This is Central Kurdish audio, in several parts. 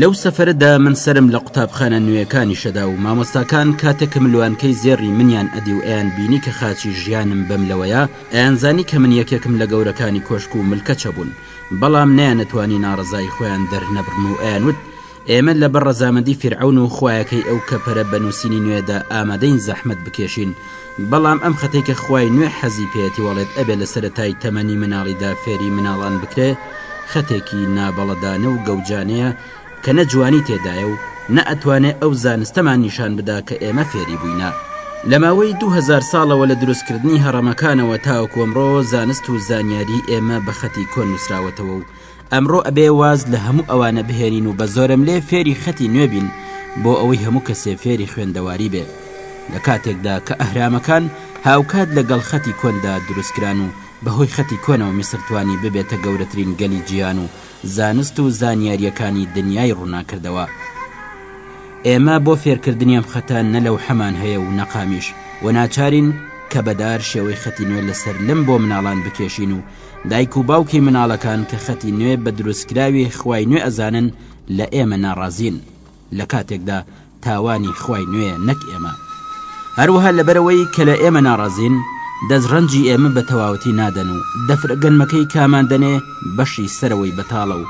لەو سەفەرە دا من سەرم لە قوتابخانە نوێیەکانی شەدا و مامۆستاکان کاتێ کە ملوانکەی زێڕی منیان ئەدی و ئەیان بینی کە خاچی ژیانم بەم لەوەیە ئەیان زانی کە من یەکێکم لە گەورەکانی کۆشک و ملکەچە بوون بەڵام نەیانەتوانی ناڕەزایی خۆیان دەر نەبڕن و ئەیان وت ئێمە لە بەر ڕەزامەندی فیرعەون و خوایەکەی ئەو کە پەرە بە نووسینی نوێ دا ئامادەین زەحمەت بکێشین بەڵام ئەم خەتەی کە خوای نوێ حەزی پێیەتی وەڵێت ئەبێ لە سەرەتای تەمەنی مناڵیدا فێری مناڵان بکرێ خەتێکی نا بەڵەدانە و گەوجانەیە کە نە جوانی تێدایە و نە ئەتوانێ ئەو زانستەمان نیشان بدا کە ئێمە فێری بووینە لە ماوەی دوو هەزار ساڵەوە لە دروست کردنی هەڕەمەکانەوە تاوەکو ئەمڕۆ زانست و زانیاری ئێمە بە خەتی کۆن نووسراوەتەوە و ئەمڕۆ ئەبێ واز لە هەموو ئەوانە بهێنین و بە زۆرەملێ فێری خەتی نوێ بین بۆ ئەوەی هەموو کەسێ فێری خوێندەواری بێ لە کاتێکدا کە ئەهرامەکان هاوکات لە گەڵ خەتی کۆندا دروست کران و بە هۆی خەتی کۆنەوە میسر توانی ببێتە گەورەترین گەلی جیهان و زانست و زانیارییەکانی دنیای ڕووناک کردەوە. ئێمە بۆ فێرکردنی ئەم خەتە نە لەوحەمان هەیە و نەقامیش و ناچارین کە بەدار شێوەی خەتی نوێ لەسەر لم بۆ مناڵان بکێشین و دایک و باوکی مناڵەکان کە خەتی نوێ بە دروستکراوی خوای نوێ ئەزانن لە ئێمە ناڕازین لە کاتێکدا تاوانی خوای نوێ نەک ئێمە هەروها لەبەرەوەی کە لە ئێمە ناڕازین دەست ڕەنجی ئێمە بە تەواوەتی نادەن و دەفرە گەنمەکەی کامان دەنێ بەشی سەرەوەی بەتاڵە و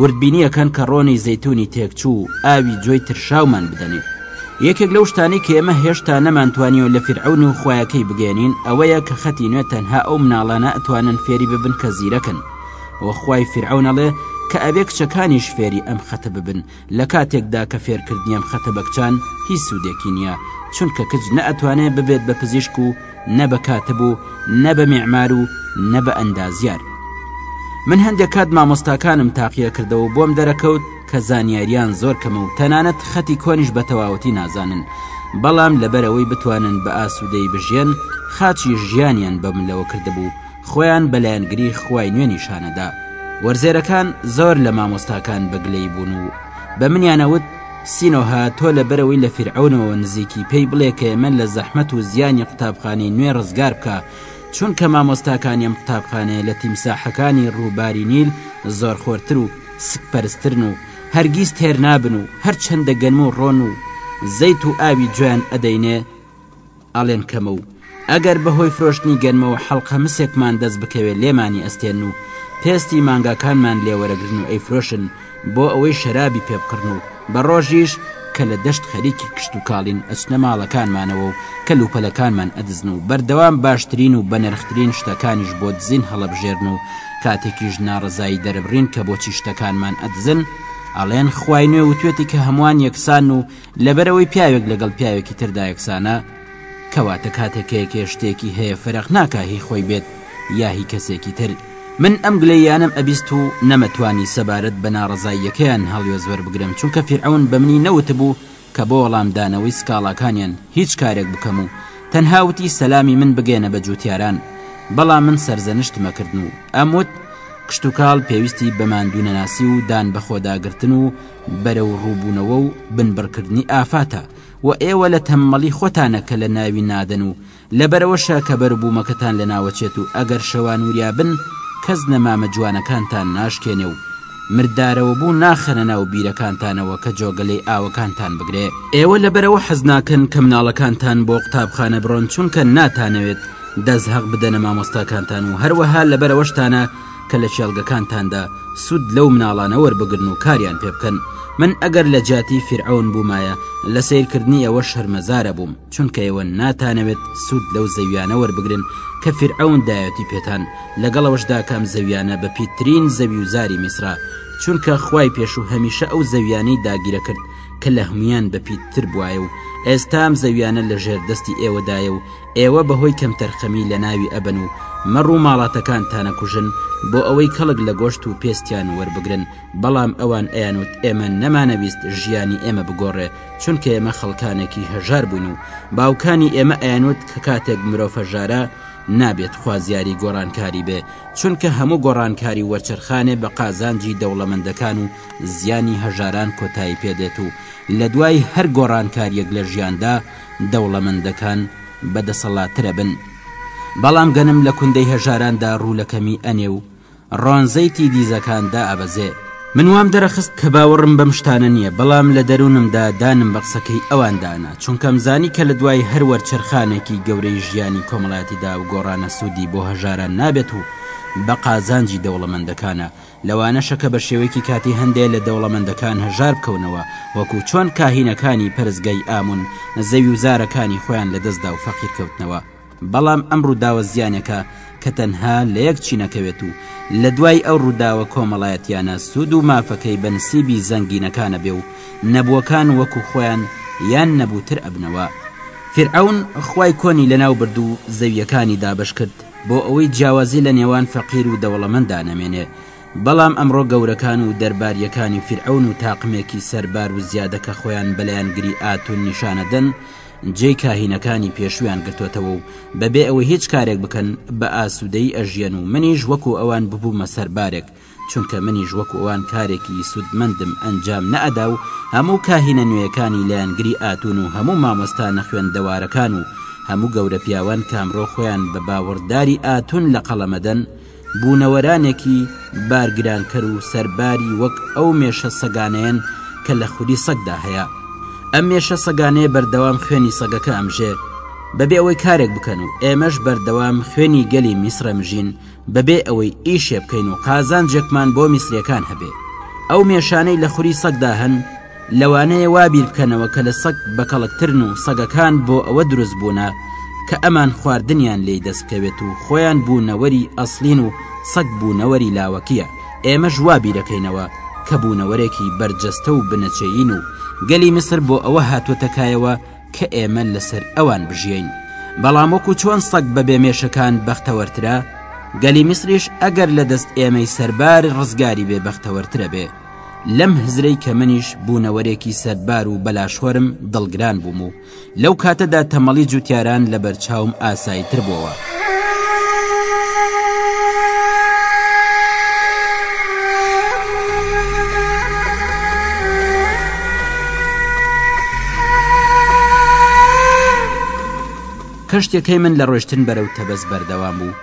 وردبینیەکان کە ڕۆنی زەتونی تێکچوو ئاوی جۆی ترشاومان بدەنێ یەکێک لەو شتانەی کە ئێمە هێشتا نەمانتوانیوە لە فیرعەون و خوایەکەی بگەیەنین ئەوەیە کە خەتی نوێ تەنها ئەو مناڵانە ئەتوانن فێری ببن کە زیرەکن وە خوای فیرعەون ئەڵێ کە ئەبێ کچەکانیش فێری ئەم خەتە ببن لە کاتێکدا کە فێرکردنی ئەم خەتە بە کچان هیچ سودێکی نیە چونکە کچ نە ئەتوانێ ببێت بە پزیشک و نە بە کاتب و نە بە میعمار و نە بە ئەندازیار من هەندێک کات مامۆستاکانم تاقیە کردەوە بۆم دەرەکەوت کە زانیاریان زۆر کەمە و تەنانەت خەتی کۆنیش بە تەواوەتی نازانن بەڵام لەبەرەوەی بتوانن بە ئاسوودەی بژێن خاچی ژیانیان بە ملەوە کردبوو خۆیان بەلایەنگری خوای نوێ نیشانەدا وەرزێرەکان زۆر لە مامۆستاکان بەگلەی بوون و بە منیانەوت سینۆها تۆ لە بەرەوەی لە فیرعونەوە نزیکی پێی بڵێ کە ئێمە لە زەحمەت و زیانی قوتابخانەی نوێ ڕزگار بکە چونکە مامۆستاکانیم قوتابخانەیە لە تیمساحەکانی ڕووباری نیل زۆر خۆرتر و سک پەرسترن و هەرگیز تێر نابن و هەر چەندە گەنم و ڕۆن و زەیت و ئاوی جۆیان ئەدەینێ ئەڵێن کەمە و ئەگەر بەهۆی فرۆشتنی گەنمەوە حەڵقە مسێکمان دەست بکەوێ لێمانی ئەستێن و پێستی مانگاکانمان لێوەرەگرن و ئەی فرۆشن بۆ ئەوەی شەرابی پێ بکڕن و بە ڕۆژیش کە لە دەشت خەریکی کشت و کاڵین ئەچنە ماڵەکانمانەوە و کە لوپەلەکانمان ئەدزن و بەردەوام باشترین و بەنرخترین شتەکانیش بۆ دزین هەڵەبژێرن و کاتێکیش ناڕەزایی دەربڕین کە بۆچی شتەکانمان ئەدزن ئەڵێن خوای نوێ وتوێتی کە هەمووان یەکسان و لەبەرەوەی پیاوێک لەگەڵ پیاوێکی تردا یەکسانە کەواتە کاتێکەیەکێ شتێکی هەیە فەرق ناکە هی خۆی بێت یا هی کەسێکی تر من ئەم گلەییانەم ئەبیست و نەمەتوانی سەبارەت بە ناڕەزاییەکەیان هەڵوێست وەربگرم چونکە فیرعەون بە منی نەوتبوو کە بۆ وەڵام دانەوەی سکاڵاکانیان هیچ کارێک بکەم و تەنها وتی سەلامی من بگەیەنە بە جوتیاران بەڵام من سەرزەنشتم ئەکردن و ئەم وت کشتوکاڵ پێویستی بە ماندوو نەناسی و دان بەخۆداگرتن و بەرەو ڕووبوونەوە و بنبڕکردنی ئافاتە و ئێوە لە تەممەڵی خۆتانە کە لە ناوی نادەن و لەبەرئەوەشە کە بەروبوومەکەتان لەناوەچێت و ئەگەر شەوان وریا بن کەس نەمامە جوانەکانتان ناشکێنێ و مردارەوەبوو ناخەنە ناو بیرەکانتانەوە کە جۆگەلەی ئاوەکانتان بگرێ. ئێوە لەبەرئەوە حەزناکەن کە مناڵەکانتان بۆ قوتابخانە بڕۆن چونکە ناتانەوێت دەست هەق بدەنە مامۆستاکانتان و هەروەها لەبەرئەوەشتانە کە لە کێڵگەکانتاندا سوود لەو مناڵانە وەربگرن و کاریان پێبکەن من ئەگەر لەجیاتی فیرعەون بوومایە لەسەیرکردنی ئێوە شەرمەزارەبووم. چونکە ئێوە ناتانەوێت سوود لەو زەویانە وەربگرن کە فیرعەون دایەتی پێتان لەگەڵ ئەوەشدا کەم زەویانە بە پیتترین زەوی و زاری میسرا چونکە خوای پێشوو هەمیشە ئەو زەویانەی داگیرە کرد کە لە هەموان بە پیتتر بواە و ئێستام زەویانە لە ژێر دەستی ئێوەدایە و ئێوە بەهۆی کەمتەرخەمی لە ناوی ئەبەن و مەڕ و ماڵاتەکان تانەکوژن بۆ ئەوەی کەڵک لە گۆشت و پێستیان وەربگرن بەڵام ئەوان ئەیانوت ئێمە نەمانەویست ژیانی ئێمە بگۆڕێ چونکە ئێمە خەڵکانێکی هەژار بووین و باوکانی ئێمە ئەیانوت کە کاتێک مرۆڤەژارە نابێت خوازیاری گۆڕانکاری بێ چونکە هەموو گۆڕانکاری وەرچەرخانێ بە قازانجی دەوڵەمەندەکان و زیانی هەژاران کۆتایی پێدێت و لە دوای هەر گۆڕانکاریەک لە ژیاندا دەوڵەمەندەکان بە دەسەڵاترە بن بەڵام گەنم لە کوندەی هەژاراندا ڕوو لە کەمی ئەنێ و ڕۆنزەیتی دیزەکان دائەبەزێ. من وام دەرەخست کە باوەڕم بەم شتانە نییە، بەڵام لە دەروونمدا دانم بە قسەکەی ئەوان دانا، چونکەم زانی کە لە دوای هەر وەرچەرخانێکی گەورەی ژیانی کۆمەڵاتیدا ئەو گۆڕانە سوودی بۆ هەژاران نابێت و بە قازانجی دەوڵەمەندەکانە، لەوانەشە کە بە شێوەیەکی کاتی هەندێ لە دەوڵەمەندەکان هەژار بکەونەوە، وەکوو چۆن کاهینەکانی پەرستگای ئامون زەوی و زارەکانی خۆیان لەدەستدا و فەقیر کەوتنەوە. بەڵام ئەم ڕووداوە زیانەکە کە تەنها لە یەک چی نەکەوێت و لە دوای ئەو ڕووداوە کۆمەڵایەتیانە سوود و مافەکەی بە نسیبی زەنگینەکانە بێ و نەبووەکان وەکو خۆیان یان نەبوو تر ئەبنەوە فیرعەون خوای کۆنی لەناو برد و زەویەکانی دابەش کرد بۆ ئەوەی جیاوازی لە نێوان فەقیر و دەوڵەمەندا نەمێنێ بەڵام ئەمڕۆ گەورەکان و دەرباریەکانی فیرعەون و تاقمێکی سەربار و زیادە کە خۆیان بە لایەنگری ئاتون نیشانەدەن و جێی کاهینەکانی پێشویان گرتوتەوە و بەبێ ئەوەی هیچ کارێک بکەن بە ئاسوودەی ئەژیەن و منیش وەکو ئەوان ببوومە سەربارێک چونکە منیش وەکو ئەوان کارێکی سوودمەندم ئەنجام نەئەدا و هەموو کاهینە نوێیەکانی لایەنگری ئاتون و هەموو مامۆستا نەخوێندەوارەکان و هەموو گەورە پیاوان کامرۆ خۆیان بە باوەڕداری ئاتون لەقەڵەمدەن بوونەوەرانێکی بارگرانکەر و سەرباری وەک ئەو مێشە سەگانەیەن کە لە خودی سەگدا هەیە ئەم مێشە سەگانەیە بەردەوام خوێنی سەگەکە ئەمژێ بەبێ ئەوەی کارێک بکەن و ئێمەش بەردەوام خوێنی گەلی میسرەمژین بەبێ ئەوەی ئیشێ بکەین و قازان جێکمان بۆ میسرەکان هەبێ ئەو مێشانەی لە خوری سەگدا هەن لەوانەیە وا بیر بکەنەوە کە لە سەگ بەکەڵکترن و سەگەکان بۆ ئەوە دروست بوونە کە ئەمان خواردنیان لێی دەست بکەوێت و خۆیان بوونەوەری ئەسڵین و سەگ بوونەوەری لاوەکییە ئێمەش وا بیرەکەینەوە کە بوونەوەرێکی بەرجەستە و بنەچەیین و گەلی میسر بۆ ئەوە هاتووەتە کایەوە کە ئێمە لەسەر ئەوان بژیین بەڵام وەکو چۆن سەگ بە بێ مێشەکان بەختەوەرترە گەلی میسریش ئەگەر لە دەست ئێمەی سەربار ڕزگاری بێ بەختەوەرترە بێ لەم هزرەی کە منیش بوونەوەرێکی سەربار و بەلاشۆرم دڵگران بووم و لەو کاتەدا تەمەڵی جوتیاران لە بەرچاوم ئاسایی تر بووەوە. کەشتیەکەی من لە ڕۆشتن بەرەو تەبەس بەردەوام بوو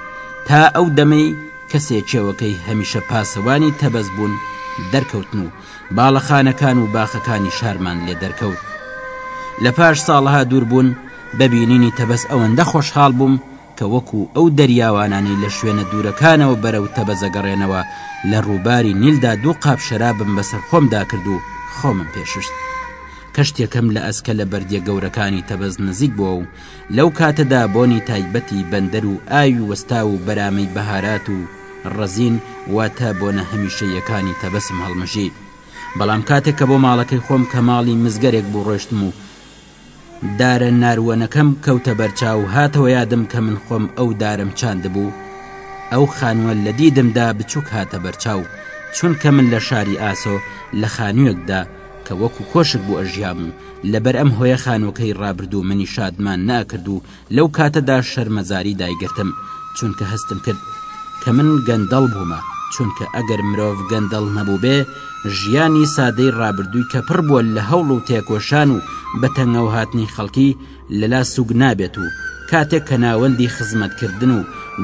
تا ئەو دەمەی کەسێ کێوەکەی هەمیشە پاسەوانی تەبەس بوون دەرکەوتن و باڵەخانەکان و باخەکانی شارمان لێ دەرکەوت لە پاش ساڵها دووربوون بە بینینی تەبەس ئەوەندە خۆشحاڵ بووم کە وەکو ئەو دەریاوانانەی لە شوێنە دوورەکانەوە بەرەو تەبەزە گەڕێنەوە لە ڕووباری نیلدا دوو قاپ شەرابم بەسەر خۆمدا کرد و خۆمم پێششت کەشتێکم لە ئەسکە لە بەردیە گەورەکانی تەبەز نزیک بووە و لەو کاتەدا بۆنی تایبەتی بەندەر و ئاوی وەستاو و بەرامەی بەهارات و ڕەزین واتە بۆنە هەمیشەییەکانی تەبەسم هەڵمژی بەڵام کاتێک کە بۆ ماڵەکەی خۆم کە ماڵی مزگەرێک بوو ڕۆشتم و دارە ناروەنەکەم کەوتە بەرچاو هاتەوە یادم کە من خۆم ئەو دارم چاند بوو ئەو خانووە لە دیدمدا بچووک هاتە بەرچاو چونکە من لە شاری ئاسۆ لە خانوویەکدا کە وەکو کۆشک بوو ئەژیام لەبەر ئەم هۆیە خانووەکەی ڕابردوو منی شادمان ناکرد و لەو کاتەدا شەرمەزاری دایگرتم چونکە هەستم کرد کە من گەندەڵ بوومە چونکە ئەگەر مرۆڤ گەندەڵ نەبووبێ ژیانی سادەی ڕابردووی کە پڕ بووە لە هەوڵ و تێکۆشان و بەتەنگەوهاتنی خەڵکی لەلا سوک نابێت و کاتێک کە ناوەندی خزمەتکردن و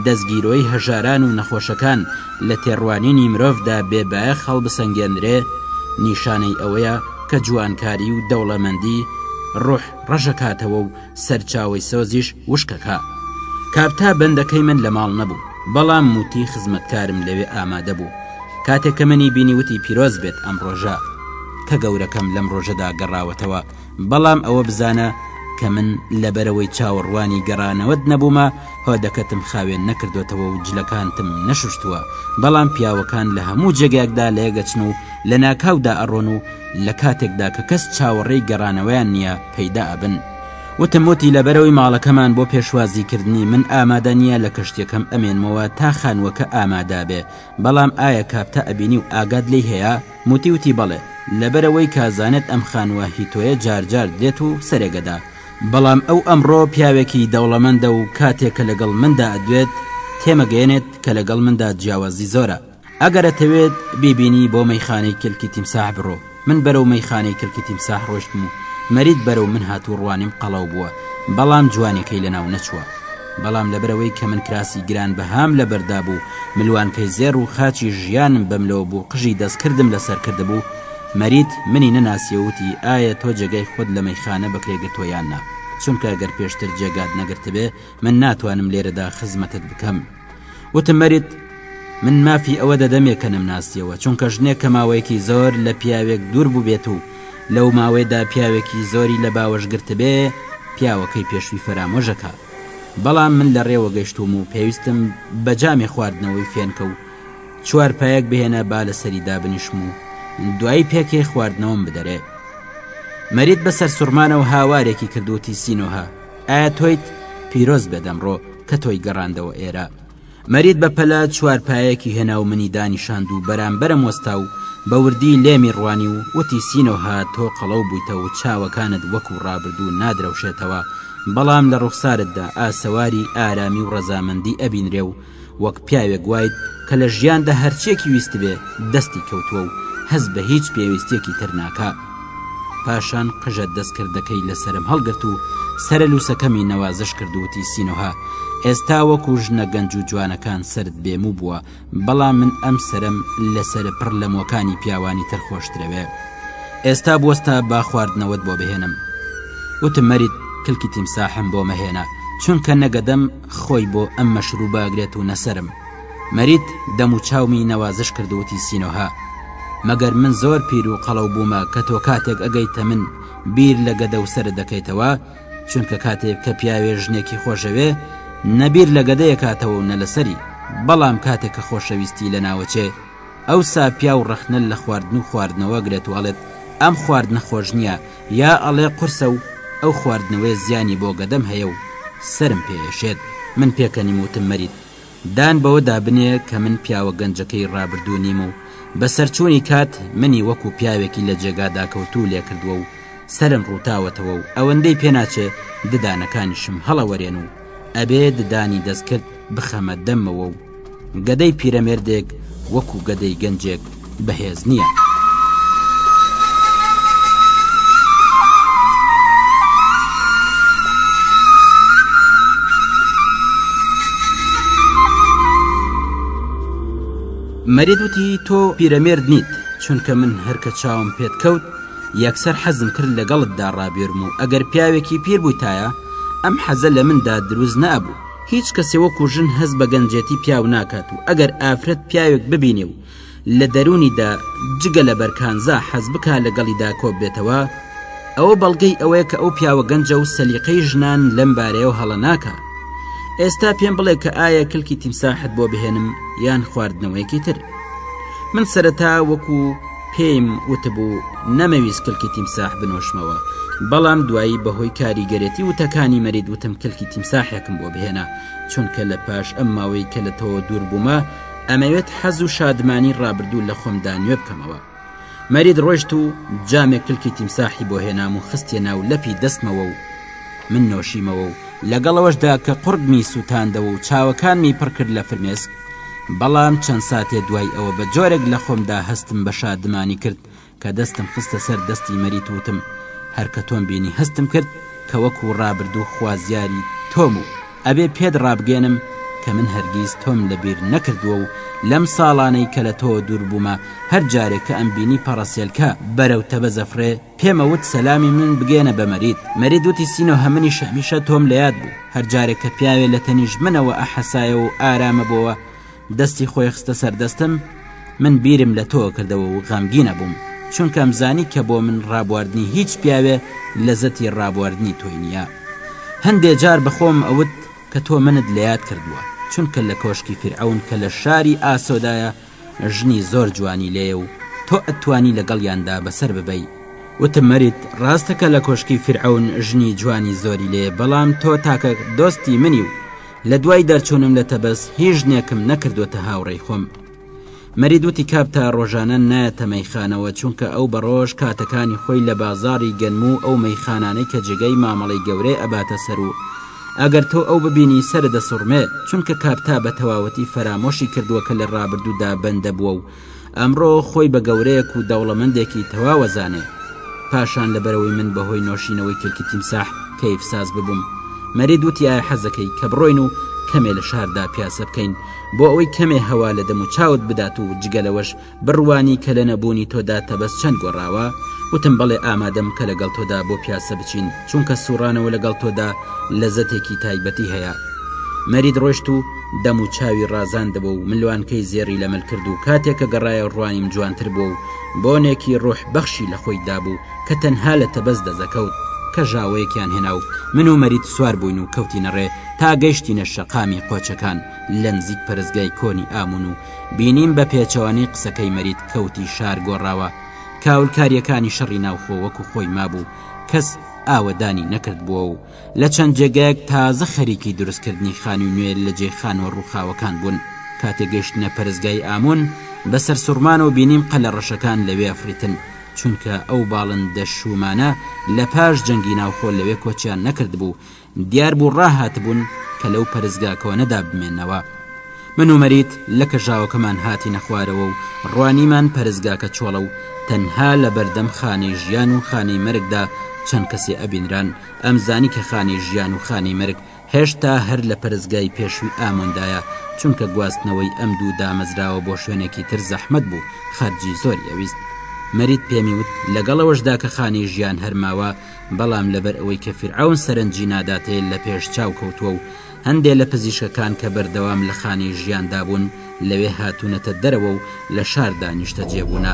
دەستگیرۆی هەژاران و نەخۆشەکان لە تێڕوانینی مرۆڤدا بێبایەخ هەڵبسەنگێنرێ نیشانەی ئەوەیە کە جوانکاری و دەوڵەمەندی ڕۆح ڕەشەکاتەوە و سەرچاوی سۆزیش وشکەکە کاپتا بەندەکەی من لە ماڵ نەبوو بەڵام موتی خزمەتکارم لەوێ ئامادە بوو کاتێک کە منی بینی وتی پیرۆز بێت ئەم ڕۆژە کە گەورەکەم لەم ڕۆژەدا گەڕاوەتەوە بەڵام ئەوە بزانە کە من لەبەرەوەی چاوەڕوانی گەڕانەوەت نەبوومە هۆدەکەتم خاوێن نەکردوێتەوە و جلەکانتم نەشوشتووە بەڵام پیاوەکان لە هەموو جێگایەکدا لەیەگەچن و لە ناکاودا ئەڕۆن و لە کاتێکدا کە کەس چاوەڕێی گەڕانەوەیان نییە پەیدا ئەبن وتموتی لەبەرەوەی ماڵەکەمان بۆ پێشوازیکردنی من ئامادە نییە لە کەشتەکەم ئەمێنمەوە تا خانووەکە ئامادابێ بەڵام ئایا کاپتا ئەبینی و ئاگاد لی هەیە؟ موتی وتی بەڵێ، لەبەرئەوەی کە زانێت ئەم خانووە هی تۆیە جار جار دێت و سەرێک ئەدا، بەڵام ئەو ئەمڕۆ پیاوێکی دەوڵەمەندە و کاتێک کە لەگەڵ مندا ئەدوێت تێمەگەیەنێت کە لەگەڵ مندا جیاوازی زۆرە، ئەگەر ئەتەوێت بیبینی بۆ مەیخانەی کلکی تیمساح بڕۆ، من بەرەو مەیخانەی کلکی تیمساح ڕۆشتم و مەرید بەرەو من هات و ڕوانیم قەڵەو بووە، بەڵام جوانیەکەی لەناو نەچووە. بەڵام لەبەرئەوەی کە من کراسی گرانبەهام لەبەردابوو، ملوانکەی زێڕ و خاچی ژیانم بە ملەوە بوو قژی دەستکردم لەسەر کردبوو، مەرید منی نەناسی و وتی، ئایا تۆ جێگای خۆت لە مەیخانە بەکرێ گرتووە یان نا؟ چونکە گەر پێشتر جێگات نەگرتبێ، من ناتوانم لێرەدا خزمەتت بکەم. وتم مەرید من مافی ئەوە دەدەمێ کە نەمناسیەوە چونکە ژنێک کە ماوەیەکی زۆر لە پیاوێک دوور بووبێت و لەو ماوەیەدا پیاوێکی زۆری لە باوەش گرتبێ پیاوەکەی پێشوی فەرامۆش ئەکا بەڵام من لە رێوە گەشتووم و پێویستم بە جامێ خواردنەوەی فێنکە و چوار پایەک بهێنە با لە سەری دابنیشم و دوایی پێکێ خواردنەوەم بدەرێ مەرید بە سەرسوڕمانەوە هاوارێکی کردووتی سینۆها ئایا تۆیت پیرۆز بێ دەمڕۆ کە تۆی گەڕاندەوە ئێرە مەرید بە پەلە چوار پایەکی هێنا و منی دانیشاند و بەرامبەرم وەستا و بە وردی لێمی ڕوانی و وتی سینۆها تۆ قەڵەو بوویتە و چاوەکانت وەکو ڕابردوو نادرەوشێتەوە بەڵام لە ڕوخسارتدا ئاسەواری ئارامی و ڕەزامەندی ئەبینرێ و وەک پیاوێک وایت کە لە ژیاندا هەرچیەکی ویستبێ دەستی کەوتووە و هەست بە هیچ پێویستیەکی تر ناکا. پاشان قژە دەستکردەکەی لە سەرم هەڵگرت و سەرە لوسەکەمی نەوازش کرد و وتی سینۆها ئێستا وەکو ژنە گەنج و جوانەکان سەرت بێ موو بووە بەڵام من ئەم سەرم لە سەرە پڕ لە موەکانی پیاوانی تر خۆشترەوێ ئێستا بوەستە با خواردنەوەت بۆ بهێنم وتم مەرید کلکی تیمساحم بۆ مەهێنە چونکە نەگەدەم خۆی بۆ ئەم مەشروبە ئەگرێت و نەسرم مەرید دەم و چاومی نەوازش کرد وتی سینۆها مەگەر من زۆر پیر و قەڵەو بوومە کە تۆ کاتێک ئەگەیتە من بیر لە گەدە و سرە دەکەیتەوە چونکە کاتێک کە پیاوێ ژنێکی خۆشەوێ نەبیر لە گەدەیەکاتەوە و نە لەسەری بەڵام کاتێک کە خۆشەویستی لە ناوەچێ ئەوسا پیاو ڕەخنە لە خواردن و خواردنەوە ئەگرێت و ئەڵێت ئەم خواردنە خۆش نییە یا ئەڵێ قورسە و ئەو خواردنەوەیە زیانی بۆ گەدەم هەیە و سەرم پێ ئێشێت. من پێکەنیم و وتم مەرید دان بەوەدا بنێ کە من پیاوە گەنجەکەی ڕابردوو نیم و بە سەرچوونی کات منی وەکوو پیاوێکی لە جێگا داکەوتوو لێ کردووە و سەرم ڕووتاوەتەوە و ئەوەندەی پێ ناچێ ددانەکانیشم هەڵەوەرێن و ئەبێ ددانی دەستکرد بخەمە دەممەوە و گەدەی پیرەمێردێک وەکو گەدەی گەنجێک بەهێز نییە. مەرید وتی تۆ پیرەمێرد نیت چونکە من هەرکە چاوم پێت کەوت یەکسەر حەزم کرد لەگەڵتدا ڕابێرم و ئەگەر پیاوێکی پیر بوویتایە ئەم حەزە لە مندا دروست نابوو هیچ کەسێ وەکو ژن هەست بە گەنجێتی پیاو ناکات و ئەگەر ئافرەت پیاوێک ببینێ و لە دەروونیدا جگە لە بەرکانزا حەز بکا لەگەڵیدا کۆببێتەوە ئەوە بەڵگەی ئەوەیە کە ئەو پیاوە گەنجە و سەلیقەی ژنان لەم بارەیەوە هەڵە ناکا ئێستا پێم بڵێ کە ئایا کلکی تیمساحت بۆ بهێنم یان خواردنەوەیەکی تر من سەرەتا وەکو پێیم وتبوو نەمەویست کلکی تیمساح بنۆشمەوە، بەڵام دوایی بەهۆی کاریگەرێتی وتەکانی مەرید وتم کلکی تیمساحێکم بۆ بهێنە، چونکە لە پاش ئەم ماوەی کە لە تۆوە دوور بوومە، ئەمەوێت حەز و شادمانی ڕابردوو لە خۆمدا نوێ بکەمەوە. مەرید ڕۆیشت و جامێک کلکی تیمساحی بۆ هێنام و خستیە ناو لەپی دەستمەوە و من نۆشیمەوە و لەگەڵ ئەوەشدا کە قوڕگمی سووتاندەوە و چاوەکانمی پڕ کرد لە فرمێسک، بەڵام چەند ساتێ دوای ئەوە بە جۆرێک لە خۆمدا هەستم بە شادمانی کرد کە دەستم خستە سەر دەستی مەریت وتم هەرکە تۆم بینی هەستم کرد کە وەکو ڕابردوو خوازیاری تۆم و ئەبێ پێت ڕابگەێنم کە من هەرگیز تۆم لە بیر نەکردووە و لەم ساڵانەی کە لە تۆ دوور بوومە هەر جارێک کە ئەم بینی پەڕەسێلکە بەرەو تەبەزەفرێ پێمە وت سەلامی من بگەیەنە بە مەرید، مەرید وتی سینۆهە منیش هەمیشە تۆم لە یاد بوو، هەر جارێک کە پیاوێ لە تەنیشت منەوە ئەحەسایەوە و ئارامە بۆوە، دەستی خۆی خستە سەر دەستم، من بیرم لە تۆ ئەکردەوە و غەمگین ئەبووم، چونکە ئەمزانی کە بۆ من ڕابواردنی هیچ پیاوێ لەزەتی ڕابواردنی تۆی نییە، هەندێ جار بە خۆمم ئەوت کە تۆ منت لە یاد کردووە، چونکە لە کۆشکی فیرعەون کە لە شاری ئاسۆدایە ژنی زۆر جوانی لێیە و تۆ ئەتوانی لەگەڵیاندا بەسەر ببەی. وتم مەرید ڕاستە کە لە کۆشکی فیرعەون ژنی جوانی زۆری لێیە بەڵام تۆ تاکە دۆستی منی و لە دوای دەرچوونم لە تەبەس هیچ ژنێکم نەکردووەتە هاوڕێی خۆم. مەرید وتی کاپتا ڕۆژانە نایەتە مەیخانەوە چونکە ئەو بە ڕۆژ کاتەکانی خۆی لە بازاڕی گەنم و ئەو مەیخانانەی کە جێگای مامەڵەی گەورەی ئەباتە سەر و ئەگەر تۆ ئەو ببینی سەرت دەسوڕمێ، چونکە کاپتا بە تەواوەتی فەرامۆشی کردووە کە لە ڕابردوودا بەندە بووە و ئەمڕۆ خۆی بە گەورەیەک و دەوڵەمەندێکی تەواو ئەزانێ. پاشان لەبەرەوەی من بەهۆی نۆشینەوەی کلکی تیمساح کەیف ساز ببووم. مەرید وتی ئایا حەز دەکەی کە بڕۆین و کەمێ لە شاردا پیاسە بکەین بۆ ئەوەی کەمێ هەوا لە دەموچاوت بدات و جگە لەوەش بڕوانی کە لە نەبوونی تۆدا تەبەس چەند گۆڕاوە وتم بەڵێ ئامادەم کە لەگەڵ تۆدا بۆ پیاسە بچین چونکە سوڕانەوە لەگەڵ تۆدا لەزەتێکی تایبەتی هەیە مەرید ڕۆشت و دەم و چاوی ڕازاندەوە و ملوانکەی زێری لە مل کرد و کاتێک کە گەڕایە ڕوانیم جوانتر بوو و بۆنێکی ڕۆح بەخشی لە خۆی دابوو کە تەنها لە تەبەز دەزەکەوت کە ژاوەیەکیان هێنا و من و مەرید سوار بووین و کەوتینەڕێ تا گەیشتینە شەقامی قۆچەکان لە نزیک پەرستگای کۆنی ئامون و بینیم بە پێچەوانەی قسەکەی مەرید کەوتی شار گۆڕاوە کاولکاریەکانی شەڕی ناوخۆ وەکو خۆی مابوو کەس ئاوەدانی نەکرد بووە و لە چەند جێگایەک تازە خەریکی دروستکردنی خانوی نوێ لە جێ خانوە ڕووخاوەکان بوون کاتێ گەشتنە پەرستگای ئامون بەسەر سوڕمان و بینیم قەلە ڕەشەکان لەوێ ئەفریتن چونکە ئەو باڵندە شومانە لە پاش جەنگی ناوخۆ لەوێ کۆچیان نەکردبوو دیار بوو ڕاهاتبوون کە لەو پەرستگا کۆنەدا بمێنەوە. من و مەریت لە کەژاوەکەمان هاتینە خوارەوە و ڕوانیمان پەرستگاکە چۆڵە و تەنها لە بەردەم خانەی ژیان و خانەی مەرگدا چەند کەسێ ئەبینران، ئەمزانی کە خانەی ژیان و خانەی مەرگ هێشتا هەر لە پەرستگای پێشوی ئامۆندایە چونکە گواستنەوەی ئەم دوو دامەزراوە بۆ شوێنێکی تر زەحمەت بوو خەرجی زۆری ئەویست. مەریت پێمی وت لەگەڵ ئەوەشدا کە خانەی ژیان هەر ماوە، بەڵام لەبەر ئەوەی کە فیرعەون سەرنجی ناداتێ لە پێش چاو کەوتووە و هەندێ لە پزیشکەکان کە بەردەوام لە خانەی ژیاندا بوون لەوێ هاتوونەتە دەرەوە و لە شاردا نیشتەجێ بوونە.